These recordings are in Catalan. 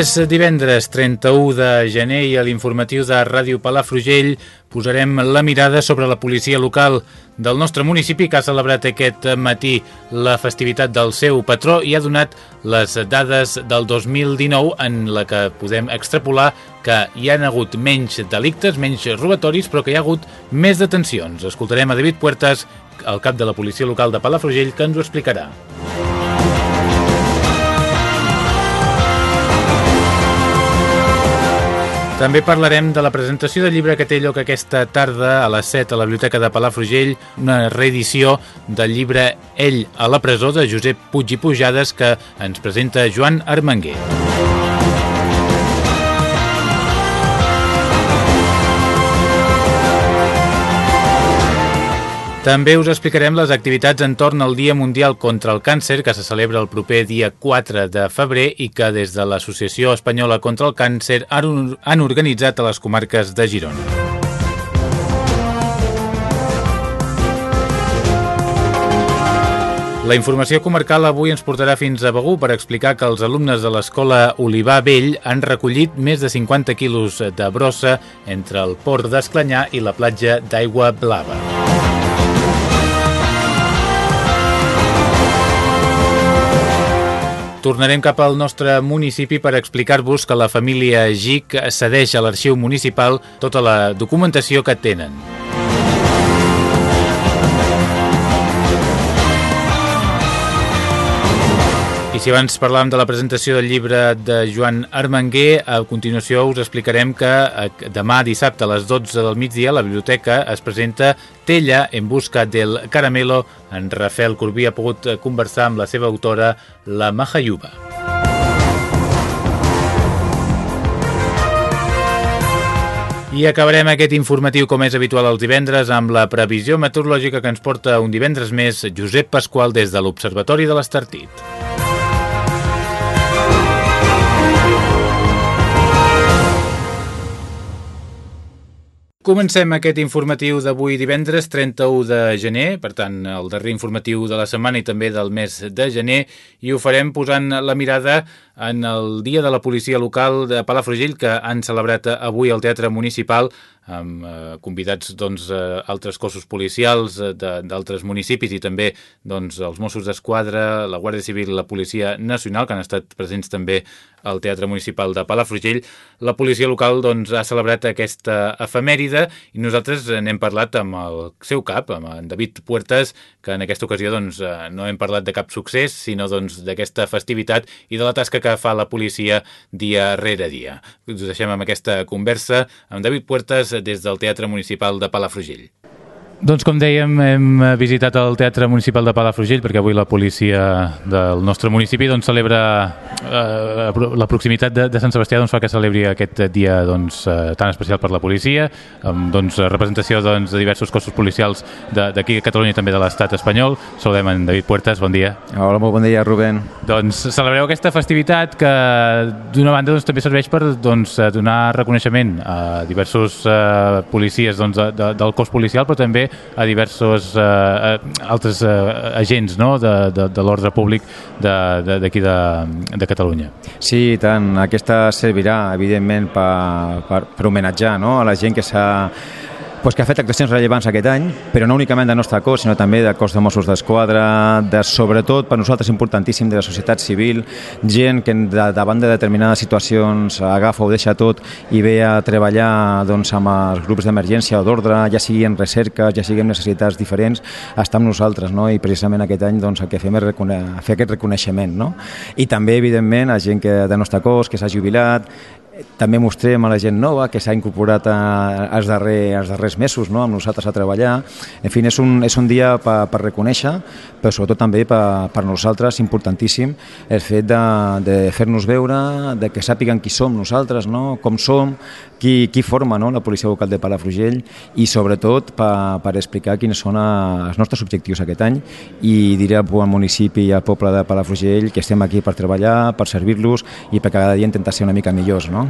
És divendres 31 de gener i a l'informatiu de Ràdio Palafrugell posarem la mirada sobre la policia local del nostre municipi que ha celebrat aquest matí la festivitat del seu patró i ha donat les dades del 2019 en la que podem extrapolar que hi han hagut menys delictes, menys robatoris, però que hi ha hagut més detencions. Escoltarem a David Puertas, el cap de la policia local de Palafrugell, que ens ho explicarà. També parlarem de la presentació del llibre que té lloc aquesta tarda a les 7 a la Biblioteca de Palafrugell, una reedició del llibre Ell a la presó de Josep Puig i Pujades que ens presenta Joan Armenguer. També us explicarem les activitats entorn al Dia Mundial contra el Càncer que se celebra el proper dia 4 de febrer i que des de l'Associació Espanyola contra el Càncer han organitzat a les comarques de Girona. La informació comarcal avui ens portarà fins a Begú per explicar que els alumnes de l'escola Olivar Vell han recollit més de 50 quilos de brossa entre el port d'Esclanyà i la platja d'Aigua Blava. Tornarem cap al nostre municipi per explicar-vos que la família GIC cedeix a l'arxiu municipal tota la documentació que tenen. Si abans parlàvem de la presentació del llibre de Joan Armenguer, a continuació us explicarem que demà dissabte a les 12 del migdia a la biblioteca es presenta Tella en busca del caramelo. En Rafael Corbí ha pogut conversar amb la seva autora, la Mahayuba. I acabarem aquest informatiu com és habitual els divendres amb la previsió meteorològica que ens porta un divendres més Josep Pasqual des de l'Observatori de l'Estartit. Comencem aquest informatiu d'avui divendres 31 de gener, per tant el darrer informatiu de la setmana i també del mes de gener i ho farem posant la mirada en el Dia de la Policia Local de Palafrugell que han celebrat avui al Teatre Municipal amb eh, convidats doncs, eh, altres cossos policials eh, d'altres municipis i també doncs, els Mossos d'Esquadra, la Guàrdia Civil la Policia Nacional, que han estat presents també al Teatre Municipal de Palafrugell. La policia local doncs, ha celebrat aquesta efemèride i nosaltres n'hem parlat amb el seu cap, amb en David Puertas, que en aquesta ocasió doncs, eh, no hem parlat de cap succés, sinó doncs, d'aquesta doncs, festivitat i de la tasca que fa la policia dia rere dia. Us deixem amb aquesta conversa amb David Puertas des del Teatre Municipal de Palafrugell. Doncs com dèiem, hem visitat el Teatre Municipal de Palafrugell perquè avui la policia del nostre municipi doncs, celebra la proximitat de, de Sant Sebastià doncs, fa que celebri aquest dia doncs, eh, tan especial per la policia amb doncs, representació doncs, de diversos cossos policials d'aquí a Catalunya i també de l'estat espanyol. Saludem en David Puertas, bon dia. Hola, molt bon dia, Rubén. Doncs celebreu aquesta festivitat que d'una banda doncs, també serveix per doncs, donar reconeixement a diversos eh, policies doncs, de, de, del cos policial però també a diversos eh, altres eh, agents no? de, de, de l'ordre públic d'aquí de, de, de Catalunya. Sí, tant. Aquesta servirà, evidentment, per, per, per homenatjar no? a la gent que s'ha pues, que ha fet actuacions rellevants aquest any, però no únicament del nostre cos, sinó també del cos de Mossos d'Esquadra, de, sobretot per nosaltres importantíssim de la societat civil, gent que de, davant de determinades situacions agafa o deixa tot i ve a treballar doncs, amb els grups d'emergència o d'ordre, ja sigui en recerca, ja sigui en necessitats diferents, està amb nosaltres, no? i precisament aquest any doncs, el que fem és fer aquest reconeixement. No? I també, evidentment, a gent que, del nostre cos que s'ha jubilat, també mostrem a la gent nova que s'ha incorporat a, als, darrer, als darrers mesos no? amb nosaltres a treballar. En fi, és un, és un dia per, per reconèixer, però sobretot també per, per nosaltres importantíssim el fet de, de fer-nos veure, de que sàpiguen qui som nosaltres, no? com som, qui, qui forma no? la policia local de Palafrugell i sobretot per, per explicar quins són els nostres objectius aquest any i diré al municipi i al poble de Palafrugell que estem aquí per treballar, per servir-los i per cada dia intentar ser una mica millors. No?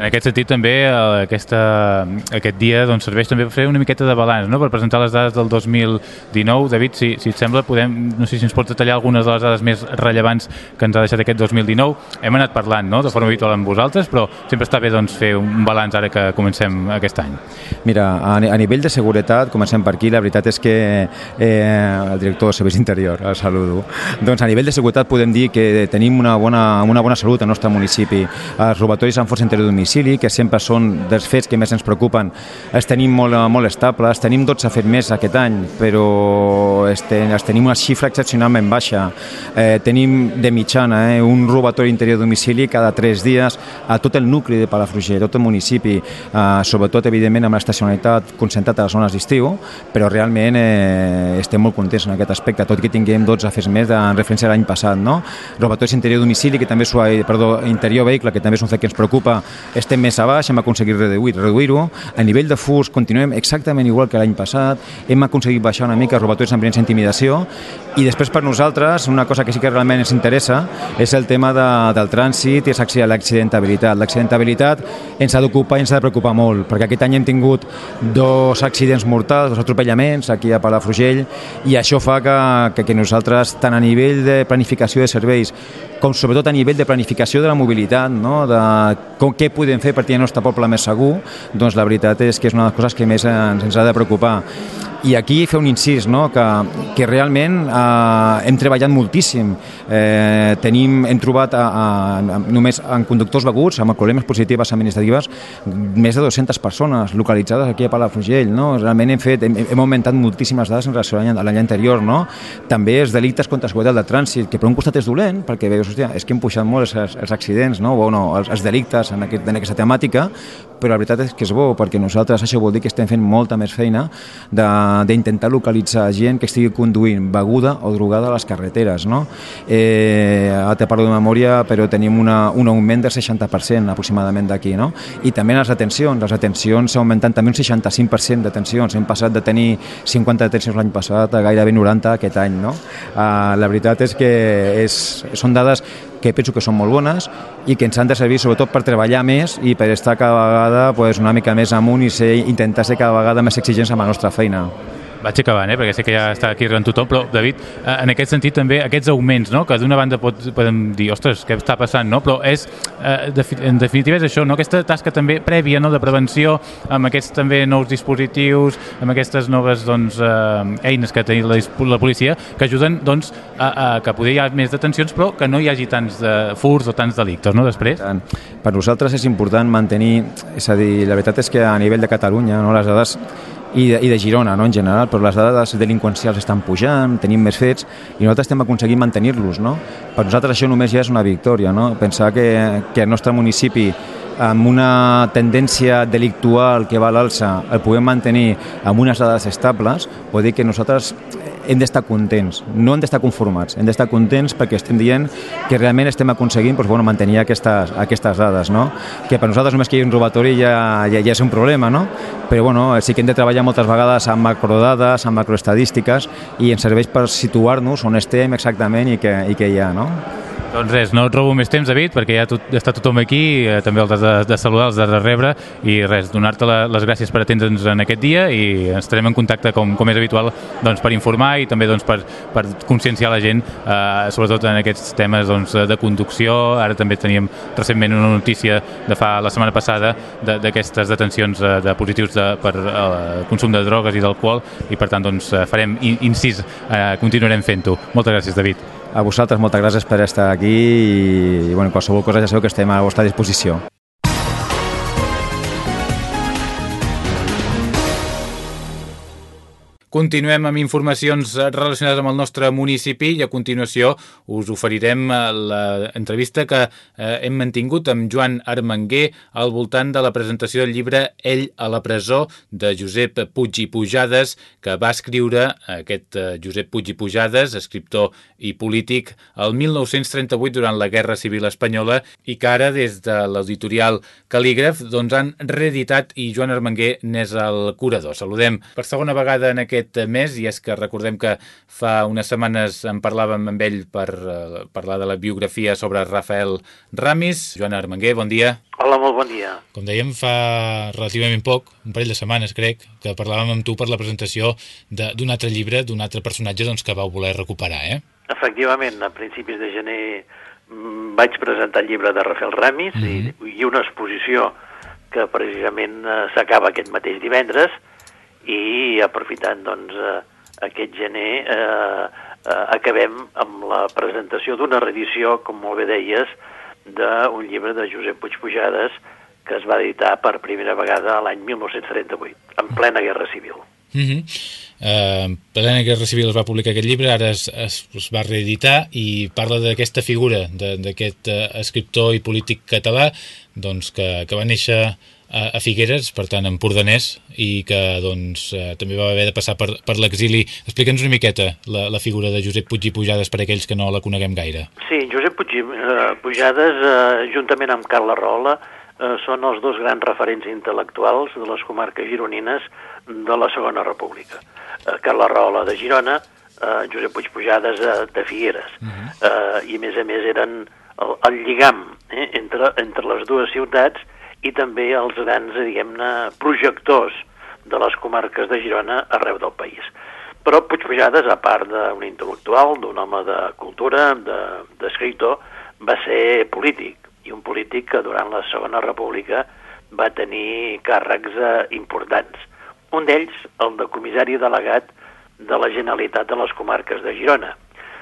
En aquest sentit, també, eh, aquesta, aquest dia doncs, serveix també per fer una miqueta de balanç, no? per presentar les dades del 2019. David, si, si et sembla, podem, no sé si ens pots detallar algunes de les dades més rellevants que ens ha deixat aquest 2019. Hem anat parlant no? de forma habitual amb vosaltres, però sempre està bé doncs, fer un balanç ara que comencem aquest any. Mira, a, a nivell de seguretat, comencem per aquí, la veritat és que eh, el director de Serveis Interior, el saludo, doncs a nivell de seguretat podem dir que tenim una bona, una bona salut al nostre municipi. Els robatoris en força interior domicili domicili, que sempre són dels fets que més ens preocupen, els tenim molt, molt estables. Tenim 12 fets més aquest any, però els tenim una xifra excepcionalment baixa. Eh, tenim de mitjana eh, un robatori interior de domicili cada 3 dies a tot el nucli de Palafrugell, tot el municipi, eh, sobretot, evidentment, amb l'estacionalitat concentrat a les zones d'estiu, però realment eh, estem molt contents en aquest aspecte, tot i que tinguem 12 fets més en referència a l'any passat. No? Robatoris interior de domicili, que també perdó, interior vehicle, que també és un fet que ens preocupa, estem més a baix, hem aconseguit reduir-ho. Reduir a nivell de furs continuem exactament igual que l'any passat, hem aconseguit baixar una mica robatoris amb violència intimidació i després per nosaltres una cosa que sí que realment ens interessa és el tema de, del trànsit i l'accidentabilitat. L'accidentabilitat ens ha d'ocupar i ens ha de preocupar molt, perquè aquest any hem tingut dos accidents mortals, dos atropellaments aquí a Palafrugell i això fa que, que, que nosaltres, tant a nivell de planificació de serveis com sobretot a nivell de planificació de la mobilitat, no? de com, què podem fer per tenir el nostre poble més segur, doncs la veritat és que és una de les coses que més ens, ens ha de preocupar. I aquí fer un incís, no? que, que realment eh, hem treballat moltíssim. Eh, tenim, hem trobat a, a, només en conductors beguts, amb problemes positives administratives, més de 200 persones localitzades aquí a Palafrugell. No? Realment hem, fet, hem, hem augmentat moltíssimes dades en relació a l'any anterior. No? També els delictes contra seguretat de trànsit, que per un costat és dolent, perquè veus, hòstia, és que hem pujat molt els, els accidents, no? o no, els, els delictes en, aquest, en aquesta temàtica, però la veritat és que és bo, perquè nosaltres això vol dir que estem fent molta més feina d'intentar localitzar gent que estigui conduint beguda o drogada a les carreteres. No? Eh, te parlo de memòria, però tenim una, un augment del 60% aproximadament d'aquí. No? I també les atencions, les atencions s'ha augmentat també un 65% d'atencions. Hem passat de tenir 50 detencions l'any passat a gairebé 90 aquest any. No? Uh, la veritat és que és, són dades que penso que són molt bones i que ens han de servir sobretot per treballar més i per estar cada vegada pues, una mica més amunt i ser, intentar ser cada vegada més exigents amb la nostra feina. Vaig acabant, eh? perquè sé que ja està aquí arran tothom, però David, eh, en aquest sentit també aquests augments, no? que d'una banda pot, podem dir, ostres, què està passant, no? però és, eh, en definitiva és això, no? aquesta tasca també prèvia no? de prevenció amb aquests també nous dispositius, amb aquestes noves doncs, eh, eines que té la, la policia, que ajuden doncs, a, a que poder hi ha més detencions, però que no hi hagi tants de furs o tants delictes, no? després? Per nosaltres és important mantenir, és a dir, la veritat és que a nivell de Catalunya no, les dades i de, i de Girona no, en general, però les dades delinqüencials estan pujant, tenim més fets i nosaltres estem aconseguint mantenir-los. No? Per nosaltres això només ja és una victòria, no? pensar que, que el nostre municipi amb una tendència delictual que va a l'alça el podem mantenir amb unes dades estables, vol dir que nosaltres hem d'estar contents, no hem d'estar conformats, hem d'estar contents perquè estem dient que realment estem aconseguint doncs, bueno, mantenir aquestes, aquestes dades, no? que per nosaltres només que hi hagi un robatori ja, ja, ja és un problema, no? però bueno, sí que hem de treballar moltes vegades amb macrodades, amb macroestadístiques i ens serveix per situar-nos on estem exactament i què, i què hi ha. No? Doncs res, no et robo més temps, David, perquè ja tot, està tothom aquí, eh, també els de, de saludar, els de rebre, i res, donar-te les gràcies per atendre'ns en aquest dia i estarem en contacte, com, com és habitual, doncs, per informar i també doncs, per, per conscienciar la gent, eh, sobretot en aquests temes doncs, de conducció. Ara també teníem recentment una notícia de fa la setmana passada d'aquestes de, detencions eh, de positius de, per eh, consum de drogues i d'alcohol i per tant doncs, farem incís, eh, continuarem fent-ho. Moltes gràcies, David. A vosaltres moltes gràcies per estar aquí i, i bueno, qualsevol cosa ja sabeu que estem a la vostra disposició. Continuem amb informacions relacionades amb el nostre municipi i a continuació us oferirem eh, l'entrevista que eh, hem mantingut amb Joan Armenguer al voltant de la presentació del llibre Ell a la presó de Josep Puig i Pujades que va escriure aquest eh, Josep Puig i Pujades, escriptor i polític, el 1938 durant la Guerra Civil Espanyola i que ara des de l'editorial Calígraf doncs, han reeditat i Joan Armenguer n'és el curador. Saludem per segona vegada en aquest aquest mes i és que recordem que fa unes setmanes en parlàvem amb ell per uh, parlar de la biografia sobre Rafael Ramis. Joan Armenguer, bon dia. Hola, molt bon dia. Com dèiem, fa relativament poc, un parell de setmanes crec, que parlàvem amb tu per la presentació d'un altre llibre, d'un altre personatge doncs, que vau voler recuperar, eh? Efectivament, a principis de gener mm, vaig presentar el llibre de Rafael Ramis mm -hmm. i, i una exposició que precisament eh, s'acaba aquest mateix divendres, i aprofitant doncs, eh, aquest gener eh, eh, acabem amb la presentació d'una reedició, com molt bé deies, d'un llibre de Josep Puig Pujades que es va editar per primera vegada l'any 1938, en plena Guerra Civil. Mm -hmm. uh, en plena Guerra Civil es va publicar aquest llibre, ara es, es, es va reeditar i parla d'aquesta figura, d'aquest uh, escriptor i polític català doncs, que, que va néixer a, a Figueres, per tant, empordanès, i que doncs, eh, també va haver de passar per, per l'exili. Explica'ns una miqueta la, la figura de Josep Puig i Pujades per aquells que no la coneguem gaire. Sí, Josep Puig i eh, Pujades, eh, juntament amb Carla Rola, eh, són els dos grans referents intel·lectuals de les comarques gironines de la Segona República. Eh, Carla Rola de Girona, eh, Josep Puig Pujades eh, de Figueres, uh -huh. eh, i a més a més eren el, el lligam eh, entre, entre les dues ciutats i també els grans, diguem-ne, projectors de les comarques de Girona arreu del país. Però Puig Pujades, a part d'un intel·lectual, d'un home de cultura, d'escriptor, de, va ser polític, i un polític que durant la Segona República va tenir càrrecs eh, importants. Un d'ells, el de comissari delegat de la Generalitat de les comarques de Girona.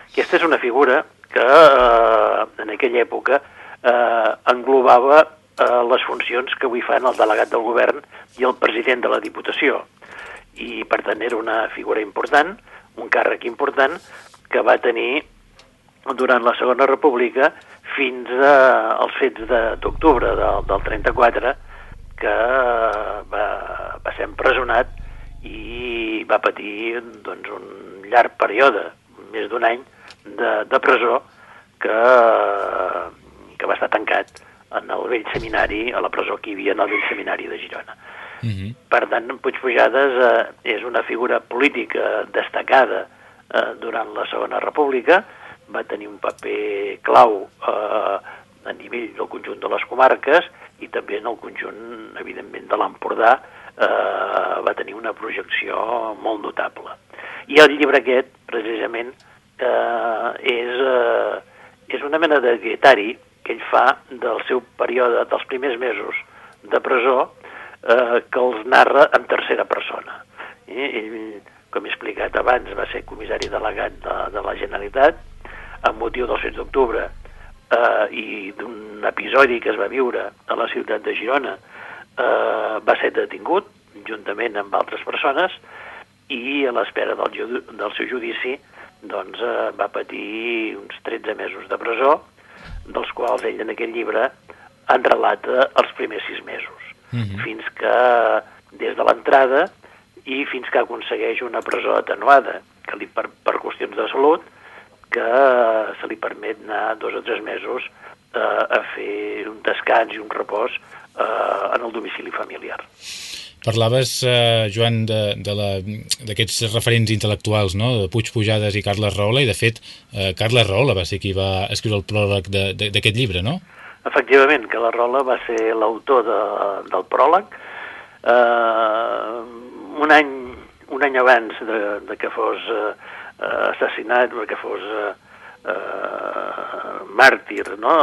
Aquesta és una figura que eh, en aquella època eh, englobava eh, les funcions que avui fan el delegat del govern i el president de la Diputació. I, per tant, era una figura important, un càrrec important, que va tenir durant la Segona República fins a, als fets d'octubre de, del, del 34, que va, va ser empresonat i va patir doncs, un llarg període, més d'un any, de, de presó, que, que va estar tancat en el vell seminari, a la presó que hi havia en el vell seminari de Girona. Uh mhm. -huh. Per tant, Puig Pujades eh, és una figura política destacada eh, durant la Segona República, va tenir un paper clau eh, a nivell del conjunt de les comarques i també en el conjunt, evidentment, de l'Empordà eh, va tenir una projecció molt notable. I el llibre aquest, precisament, eh, és, eh, és una mena de dietari que ell fa del seu període dels primers mesos de presó eh, que els narra en tercera persona. I ell, com he explicat abans, va ser comissari delegat de, de la Generalitat amb motiu del 6 d'octubre eh, i d'un episodi que es va viure a la ciutat de Girona eh, va ser detingut juntament amb altres persones i a l'espera del, del seu judici doncs, eh, va patir uns 13 mesos de presó dels quals ell en aquest llibre en relata els primers sis mesos, uh mhm. -huh. fins que des de l'entrada i fins que aconsegueix una presó atenuada, que li per, per qüestions de salut, que se li permet anar dos o tres mesos eh, a fer un descans i un repòs eh, en el domicili familiar. Parlaves, eh, Joan, d'aquests referents intel·lectuals, no? de Puig Pujades i Carles Rahola, i de fet, eh, Carles Rahola va ser qui va escriure el pròleg d'aquest llibre, no? Efectivament, Carles Rahola va ser l'autor de, del pròleg. Eh, un, any, un any abans de, de que fos eh, assassinat, que fos eh, eh, màrtir, no?,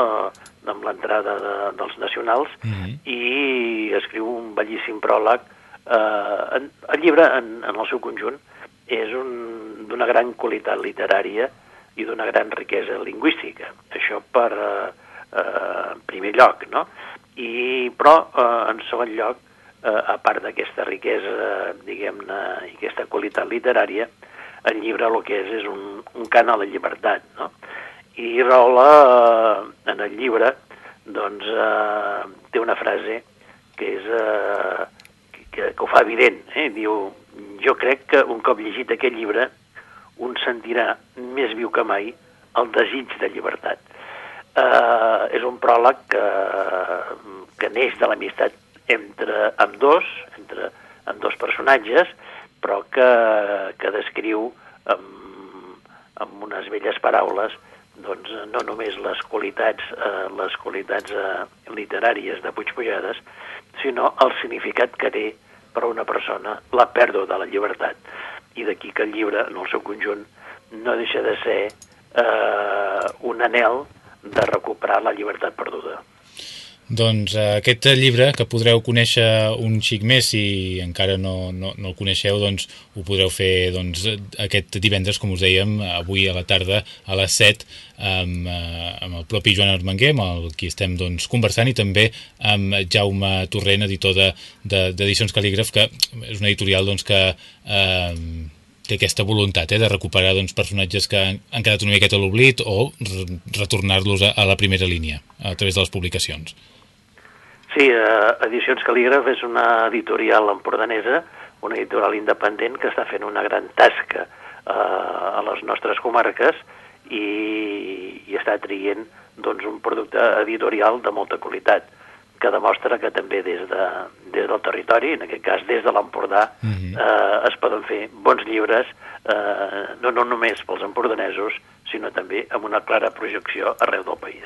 amb l'entrada de, dels nacionals mm -hmm. i escriu un bellíssim pròleg. Eh, el llibre, en, en el seu conjunt, és d'una gran qualitat literària i d'una gran riquesa lingüística. Això per, eh, eh, en primer lloc, no? I, però, eh, en segon lloc, eh, a part d'aquesta riquesa, diguem-ne, i aquesta qualitat literària, el llibre el que és és un, un cant a la llibertat? I Rola, eh, en el llibre, doncs, eh, té una frase que és... Eh, que, que ho fa evident, eh? diu, jo crec que un cop llegit aquest llibre un sentirà més viu que mai el desig de llibertat. Uh, és un pròleg que, que neix de l'amistat entre amb dos, entre amb dos personatges, però que, que descriu amb, amb unes velles paraules doncs, no només les qualitats, eh, les qualitats eh, literàries de Puigpujades, sinó el significat que té per a una persona la pèrdua de la llibertat. I d'aquí que el llibre, en el seu conjunt, no deixa de ser eh, un anel de recuperar la llibertat perduda. Doncs eh, aquest llibre, que podreu conèixer un xic més si encara no, no, no el coneixeu, doncs ho podreu fer doncs, aquest divendres, com us dèiem, avui a la tarda a les 7 amb, eh, amb el propi Joan Armenguer, amb el qui estem doncs, conversant, i també amb Jaume Torrent, editor d'Edicions de, de, Calígraf, que és una editorial doncs, que eh, té aquesta voluntat eh, de recuperar doncs, personatges que han, han quedat una miqueta a l'oblit o retornar-los a, a la primera línia a través de les publicacions. Sí, eh, Edicions Calígraf és una editorial empordanesa, una editorial independent que està fent una gran tasca eh, a les nostres comarques i, i està trient doncs, un producte editorial de molta qualitat que demostra que també des, de, des del territori, en aquest cas des de l'Empordà, uh mhm. -huh. eh, es poden fer bons llibres, eh, no, no només pels empordanesos, sinó també amb una clara projecció arreu del país.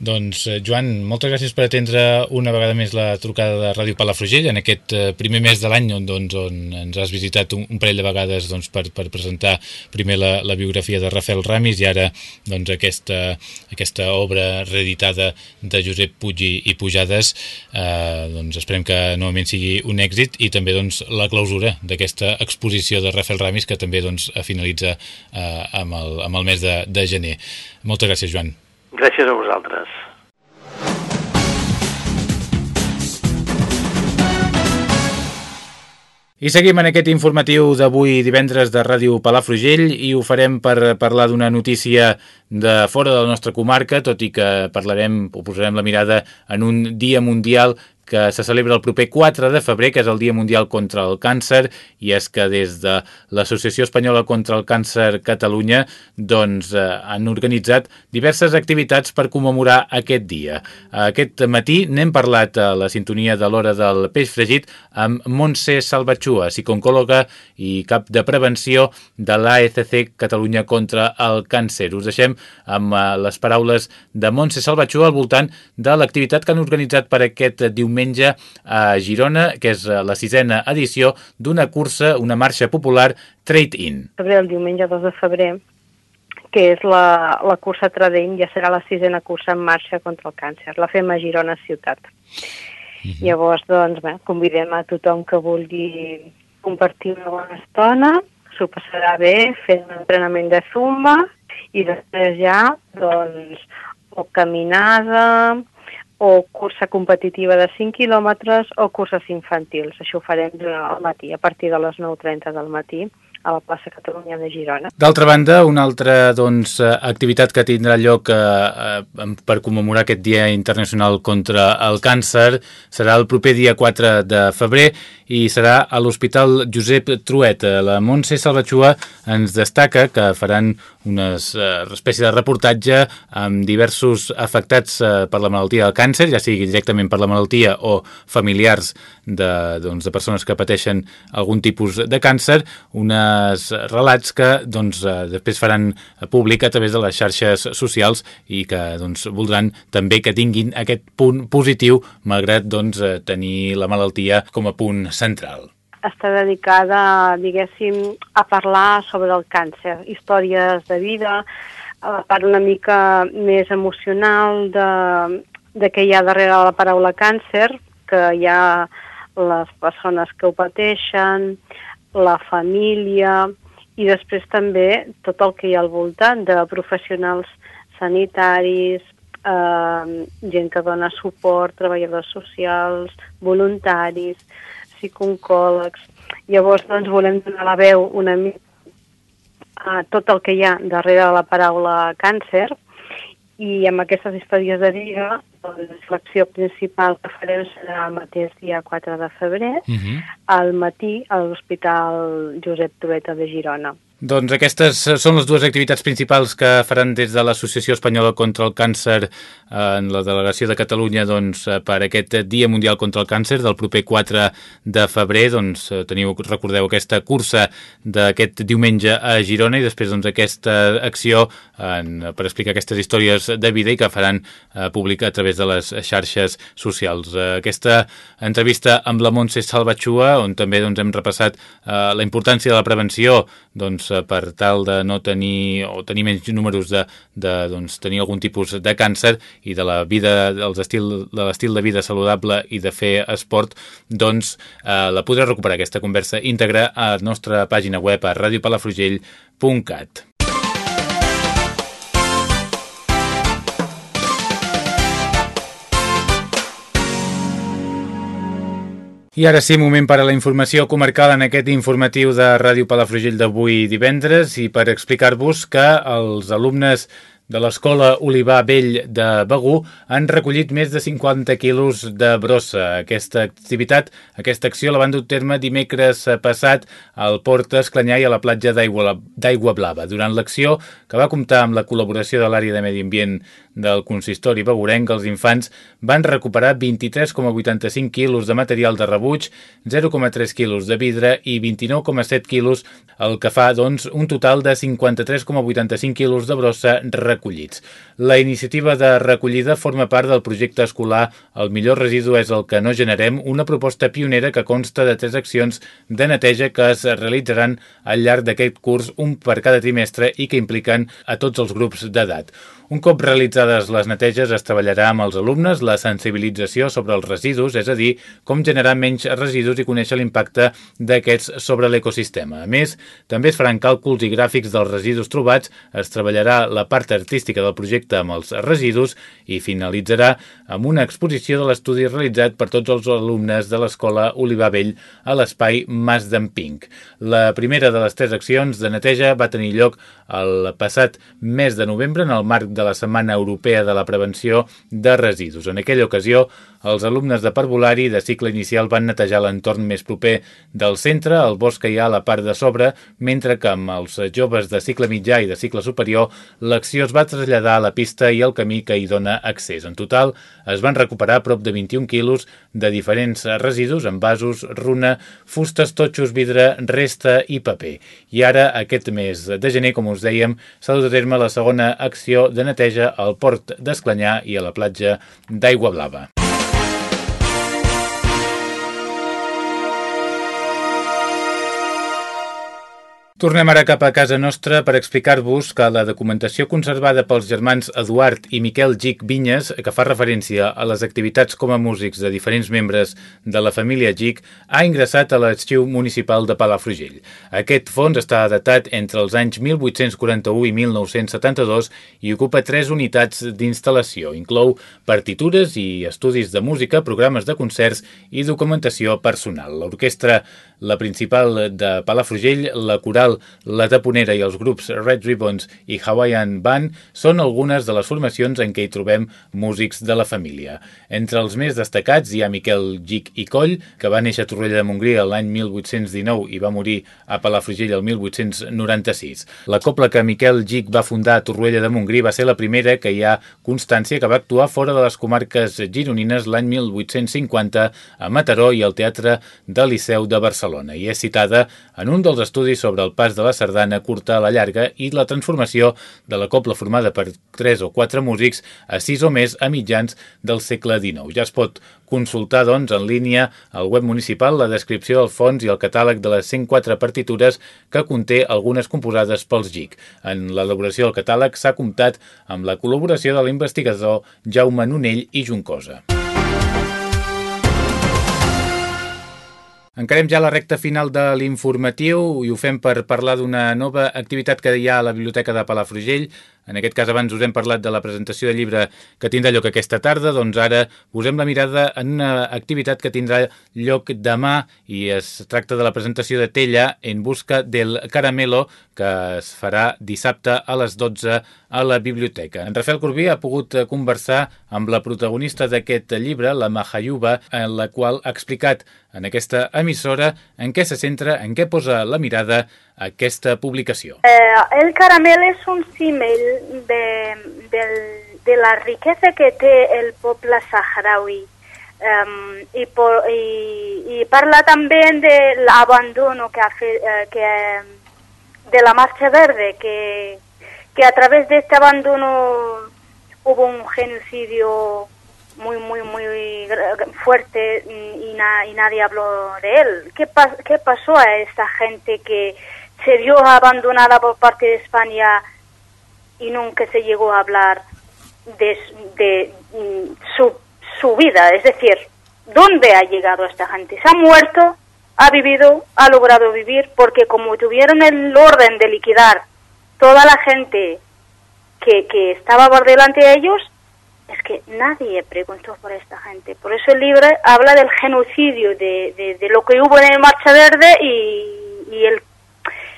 Doncs, eh, Joan, moltes gràcies per atendre una vegada més la trucada de Ràdio Palafrugell en aquest eh, primer mes de l'any on, doncs, on ens has visitat un, un parell de vegades doncs, per, per presentar primer la, la biografia de Rafael Ramis i ara doncs, aquesta, aquesta obra reeditada de Josep Puig i, i Pujades eh, doncs esperem que novament sigui un èxit i també doncs, la clausura d'aquesta exposició de Rafael Ramis que també doncs, finalitza eh, amb, el, amb el mes de, de gener. Moltes gràcies, Joan. Gràcies a vosaltres. I seguim en aquest informatiu d'avui divendres de Ràdio Palafrugell i ho farem per parlar d'una notícia de fora de la nostra comarca, tot i que parlarem o posarem la mirada en un dia mundial que se celebra el proper 4 de febrer, que és el Dia Mundial contra el Càncer, i és que des de l'Associació Espanyola contra el Càncer Catalunya doncs, eh, han organitzat diverses activitats per commemorar aquest dia. Aquest matí n'hem parlat a la sintonia de l'hora del peix fregit amb Montse Salvatxua, psicòloga i cap de prevenció de l'AECC Catalunya contra el Càncer. Us deixem amb eh, les paraules de Montse Salvatxua al voltant de l'activitat que han organitzat per aquest diumenge diumenge a Girona, que és la sisena edició d'una cursa, una marxa popular Trade-In. El diumenge 2 de febrer que és la, la cursa Trade-In, ja serà la sisena cursa en marxa contra el càncer. La fem a Girona ciutat. Mhm. -huh. Llavors, doncs, bé, convidem a tothom que vulgui compartir una bona estona, s'ho passarà bé fent un entrenament de zumba i després ja, doncs, o caminada, o cursa competitiva de 5 quilòmetres o curses infantils. Això ho farem al matí, a partir de les 9.30 del matí a la plaça Catalunya de Girona. D'altra banda, una altra doncs, activitat que tindrà lloc eh, eh, per commemorar aquest Dia Internacional contra el Càncer serà el proper dia 4 de febrer i serà a l'Hospital Josep Trueta. La Montse Salvatxua ens destaca que faran una eh, espècie de reportatge amb diversos afectats eh, per la malaltia del càncer, ja sigui directament per la malaltia o familiars de, doncs, de persones que pateixen algun tipus de càncer, uns relats que doncs, eh, després faran públic a través de les xarxes socials i que doncs, voldran també que tinguin aquest punt positiu malgrat doncs, tenir la malaltia com a punt central. Està dedicada, diguéssim, a parlar sobre el càncer, històries de vida, la part una mica més emocional de, de què hi ha darrere la paraula càncer, que hi ha les persones que ho pateixen, la família i després també tot el que hi ha al voltant de professionals sanitaris, eh, gent que dona suport, treballadors socials, voluntaris, psicooncòlegs. Llavors, doncs, volem donar la veu una mica a tot el que hi ha darrere de la paraula càncer i amb aquestes històries de vida doncs, l'acció principal que farem serà el mateix dia 4 de febrer uh -huh. al matí a l'Hospital Josep Trueta de Girona. Doncs aquestes són les dues activitats principals que faran des de l'Associació Espanyola contra el Càncer en la delegació de Catalunya doncs, per aquest Dia Mundial contra el Càncer del proper 4 de febrer. Doncs, teniu, recordeu, aquesta cursa d'aquest diumenge a Girona i després doncs, aquesta acció en, per explicar aquestes històries de vida i que faran eh, pública a través de les xarxes socials. Eh, aquesta entrevista amb la Montse Salvatxua, on també doncs, hem repassat eh, la importància de la prevenció doncs, Eh, per tal de no tenir o tenir menys números de, de doncs, tenir algun tipus de càncer i de la vida, dels estil, de l'estil de vida saludable i de fer esport, doncs eh, la podreu recuperar aquesta conversa íntegra a la nostra pàgina web a radiopalafrugell.cat. I ara sí, moment per a la informació comarcal en aquest informatiu de Ràdio Palafrugell d'avui divendres i per explicar-vos que els alumnes de l'Escola Olivar Vell de Begú han recollit més de 50 quilos de brossa. Aquesta activitat, aquesta acció la van dur terme dimecres passat al Port Esclanyà i a la platja d'Aigua Blava. Durant l'acció, que va comptar amb la col·laboració de l'àrea de Medi Ambient del consistori begurenc, els infants van recuperar 23,85 quilos de material de rebuig, 0,3 quilos de vidre i 29,7 quilos, el que fa, doncs, un total de 53,85 quilos de brossa recollits. La iniciativa de recollida forma part del projecte escolar El millor residu és el que no generem, una proposta pionera que consta de tres accions de neteja que es realitzaran al llarg d'aquest curs, un per cada trimestre i que impliquen a tots els grups d'edat. Un cop realitzades les neteges es treballarà amb els alumnes la sensibilització sobre els residus, és a dir, com generar menys residus i conèixer l'impacte d'aquests sobre l'ecosistema. A més, també es faran càlculs i gràfics dels residus trobats, es treballarà la part artística del projecte amb els residus i finalitzarà amb una exposició de l'estudi realitzat per tots els alumnes de l'Escola Olivar Vell a l'espai Mas d'en Pink. La primera de les tres accions de neteja va tenir lloc el passat mes de novembre en el marc de la Setmana Europea de la Prevenció de Residus. En aquella ocasió, els alumnes de parvulari de cicle inicial van netejar l'entorn més proper del centre, el bosc que hi ha a la part de sobre, mentre que amb els joves de cicle mitjà i de cicle superior l'acció es va traslladar a la pista i al camí que hi dona accés. En total, es van recuperar prop de 21 quilos de diferents residus, envasos, runa, fustes, totxos, vidre, resta i paper. I ara, aquest mes de gener, com us dèiem, s'ha dut a terme la segona acció de neteja al port d'Esclanyà i a la platja d'Aigua Blava. Tornem ara cap a casa nostra per explicar-vos que la documentació conservada pels germans Eduard i Miquel Gic Vinyes, que fa referència a les activitats com a músics de diferents membres de la família Gic, ha ingressat a l'arxiu municipal de Palafrugell. Aquest fons està datat entre els anys 1841 i 1972 i ocupa tres unitats d'instal·lació. Inclou partitures i estudis de música, programes de concerts i documentació personal. L'orquestra, la principal de Palafrugell, la coral La Taponera i els grups Red Ribbons i Hawaiian Band són algunes de les formacions en què hi trobem músics de la família. Entre els més destacats hi ha Miquel Gic i Coll, que va néixer a Torrella de Montgrí l'any 1819 i va morir a Palafrugell el 1896. La copla que Miquel Gic va fundar a Torroella de Montgrí va ser la primera que hi ha constància que va actuar fora de les comarques gironines l'any 1850 a Mataró i al Teatre del Liceu de Barcelona i és citada en un dels estudis sobre el pas de la sardana curta a la llarga i la transformació de la copla formada per tres o quatre músics a sis o més a mitjans del segle XIX. Ja es pot consultar, doncs, en línia al web municipal la descripció del fons i el catàleg de les 104 partitures que conté algunes composades pels GIC. En l'elaboració del catàleg s'ha comptat amb la col·laboració de l'investigador Jaume Nonell i Juncosa. Encarem ja la recta final de l'informatiu i ho fem per parlar d'una nova activitat que hi ha a la Biblioteca de Palafrugell. En aquest cas, abans us hem parlat de la presentació de llibre que tindrà lloc aquesta tarda, doncs ara posem la mirada en una activitat que tindrà lloc demà i es tracta de la presentació de Tella en busca del caramelo que es farà dissabte a les 12 a la biblioteca. En Rafael Corbí ha pogut conversar amb la protagonista d'aquest llibre, la Mahayuba, en la qual ha explicat en aquesta emissora en què se centra, en què posa la mirada aquesta publicació. Eh, el caramel és un símil de, de, de la riquesa que té el poble saharaui um, i, por, i, i parla també de l'abandono que ha fet, eh, que, de la Marcha Verde, que, que a través este abandono hubo un genocidio muy, muy, muy fuerte y, na, y nadie habló de él. ¿Qué, pa ¿Qué pasó a esa gente que se vio abandonada por parte de España y nunca se llegó a hablar de, de mm, su, su vida? Es decir, ¿dónde ha llegado esta gente? ¿Se ha muerto? ¿Ha vivido? ¿Ha logrado vivir? Porque como tuvieron el orden de liquidar toda la gente que, que estaba por delante de ellos, es que nadie preguntó por esta gente. Por eso el libro habla del genocidio, de, de, de lo que hubo en el Marcha Verde y, y el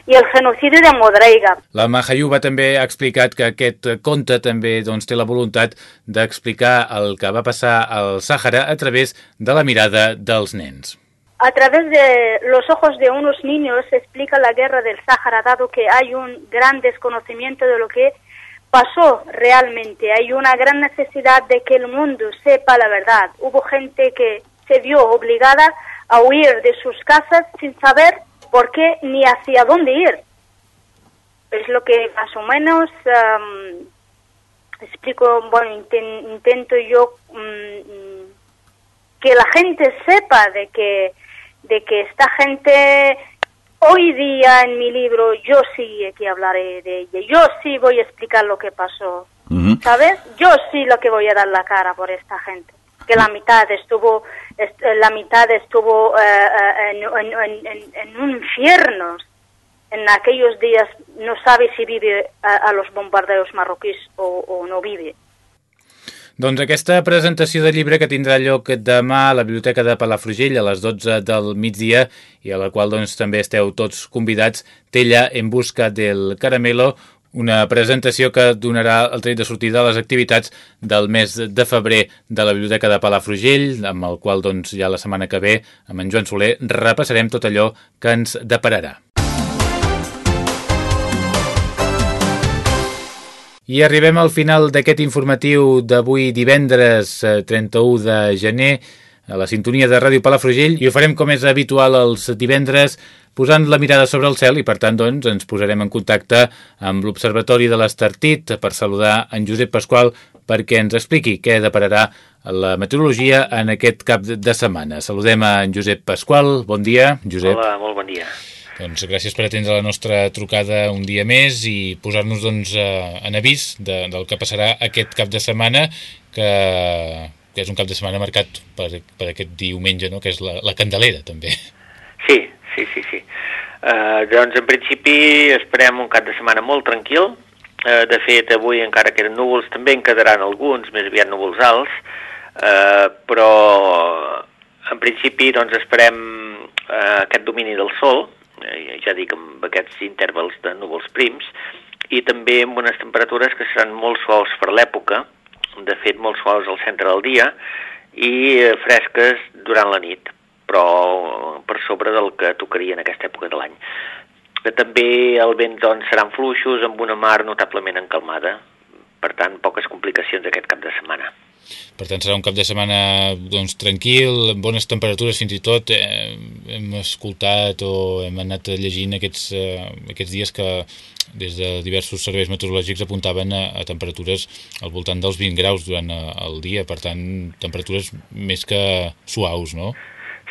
i el genocidi de Modreiga. La Mahayuba també ha explicat que aquest conte també doncs, té la voluntat d'explicar el que va passar al Sàhara a través de la mirada dels nens. A través de los ojos de unos niños se explica la guerra del Sáhara, dado que hay un gran desconocimiento de lo que pasó realmente. Hay una gran necesidad de que el mundo sepa la verdad. Hubo gente que se vio obligada a huir de sus casas sin saber por qué ni hacia dónde ir. Es lo que más o menos um, explico, bueno, inten, intento yo um, que la gente sepa de que, de que esta gente Hoy día en mi libro yo sí aquí hablaré de ella, yo sí voy a explicar lo que pasó, uh -huh. ¿sabes? Yo sí lo que voy a dar la cara por esta gente, que la mitad estuvo, est la mitad estuvo eh, en, en, en, en, un infierno, en aquellos días no sabe si vive a, a los bombardeos marroquíes o, o no vive. Doncs aquesta presentació de llibre que tindrà lloc demà a la Biblioteca de Palafrugell a les 12 del migdia i a la qual doncs, també esteu tots convidats, Tella en busca del caramelo, una presentació que donarà el tret de sortida a les activitats del mes de febrer de la Biblioteca de Palafrugell, amb el qual doncs, ja la setmana que ve, amb en Joan Soler, repassarem tot allò que ens depararà. I arribem al final d'aquest informatiu d'avui divendres 31 eh, de gener a la sintonia de Ràdio Palafrugell i ho farem com és habitual els divendres posant la mirada sobre el cel i per tant doncs ens posarem en contacte amb l'Observatori de l'Estartit per saludar en Josep Pasqual perquè ens expliqui què depararà la meteorologia en aquest cap de setmana. Saludem a en Josep Pasqual. Bon dia, Josep. Hola, molt bon dia. Doncs gràcies per atendre la nostra trucada un dia més i posar-nos doncs, en avís de, del que passarà aquest cap de setmana, que, que és un cap de setmana marcat per, per aquest diumenge, no? que és la, la Candelera, també. Sí, sí, sí. sí. Uh, doncs, en principi, esperem un cap de setmana molt tranquil. Uh, de fet, avui, encara que eren núvols, també en quedaran alguns, més aviat núvols alts, uh, però en principi doncs, esperem uh, aquest domini del sol, eh, ja dic amb aquests intervals de núvols prims, i també amb unes temperatures que seran molt suaus per l'època, de fet molt suaus al centre del dia, i eh, fresques durant la nit, però per sobre del que tocaria en aquesta època de l'any. També el vent doncs, seran fluixos amb una mar notablement encalmada, per tant, poques complicacions aquest cap de setmana. Per tant, serà un cap de setmana doncs, tranquil, amb bones temperatures fins i tot. Eh, hem escoltat o hem anat llegint aquests, eh, aquests dies que des de diversos serveis meteorològics apuntaven a, a temperatures al voltant dels 20 graus durant eh, el dia, per tant, temperatures més que suaus, no?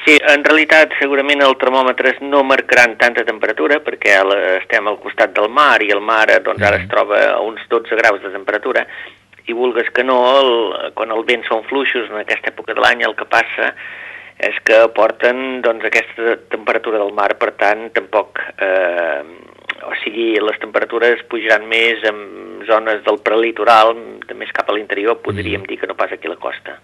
Sí, en realitat segurament el termòmetre no marcaran tanta temperatura perquè estem al costat del mar i el mar doncs, ara es troba a uns 12 graus de temperatura i vulgues que no, el, quan el vent són fluixos en aquesta època de l'any, el que passa és que porten doncs, aquesta temperatura del mar, per tant, tampoc eh, o sigui, les temperatures pujaran més en zones del prelitoral, de més cap a l'interior, podríem mm. dir que no pas aquí a la costa.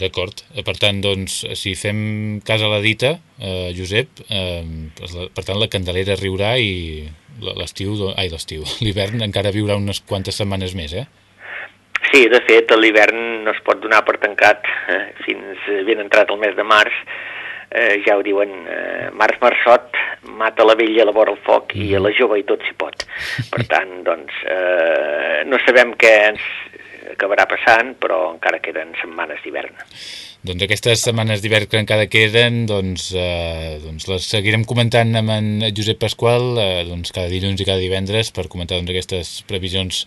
D'acord. Per tant, doncs, si fem cas a la dita, eh, Josep, eh, per tant, la Candelera riurà i l'estiu, ai, l'estiu, l'hivern encara viurà unes quantes setmanes més, eh? Sí, de fet, l'hivern no es pot donar per tancat eh, fins ben entrat el mes de març, eh, ja ho diuen, eh, Març Marçot mata la vella a la vora el foc i a la jove i tot s'hi pot. Per tant, doncs, eh, no sabem què ens acabarà passant, però encara queden setmanes d'hivern. Doncs aquestes setmanes d'hivern que encara queden, doncs, eh, doncs les seguirem comentant amb en Josep Pasqual eh, doncs cada dilluns i cada divendres per comentar doncs, aquestes previsions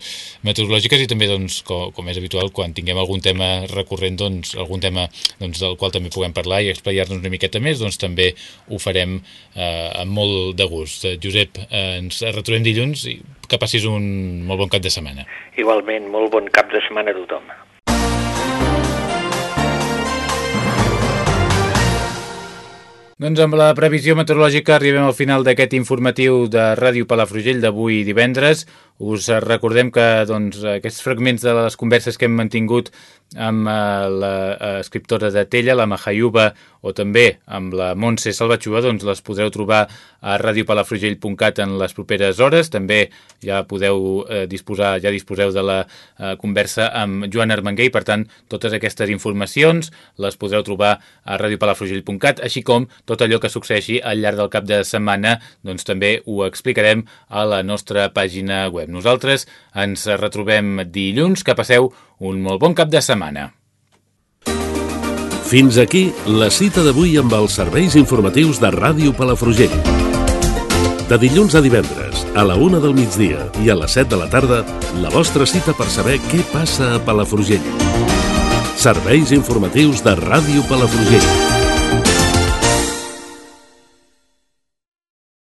meteorològiques i també, doncs, com, com és habitual, quan tinguem algun tema recurrent, doncs, algun tema doncs, del qual també puguem parlar i explayar-nos una miqueta més, doncs també ho farem eh, amb molt de gust. Eh, Josep, eh, ens retrobem dilluns i que passis un molt bon cap de setmana. Igualment, molt bon cap de setmana a tothom. Doncs amb la previsió meteorològica arribem al final d'aquest informatiu de Ràdio Palafrugell d'avui divendres. Us recordem que doncs, aquests fragments de les converses que hem mantingut amb l'escriptora de Tella, la Mahayuba, o també amb la Montse Salvatxua, doncs les podreu trobar a radiopalafrugell.cat en les properes hores. També ja podeu eh, disposar, ja disposeu de la eh, conversa amb Joan Armenguer per tant, totes aquestes informacions les podreu trobar a radiopalafrugell.cat, així com tot allò que succeeixi al llarg del cap de setmana, doncs també ho explicarem a la nostra pàgina web. Nosaltres ens retrobem dilluns, que passeu un molt bon cap de setmana. Fins aquí la cita d'avui amb els serveis informatius de Ràdio Palafrugell. De dilluns a divendres, a la una del migdia i a les 7 de la tarda, la vostra cita per saber què passa a Palafrugell. Serveis informatius de Ràdio Palafrugell.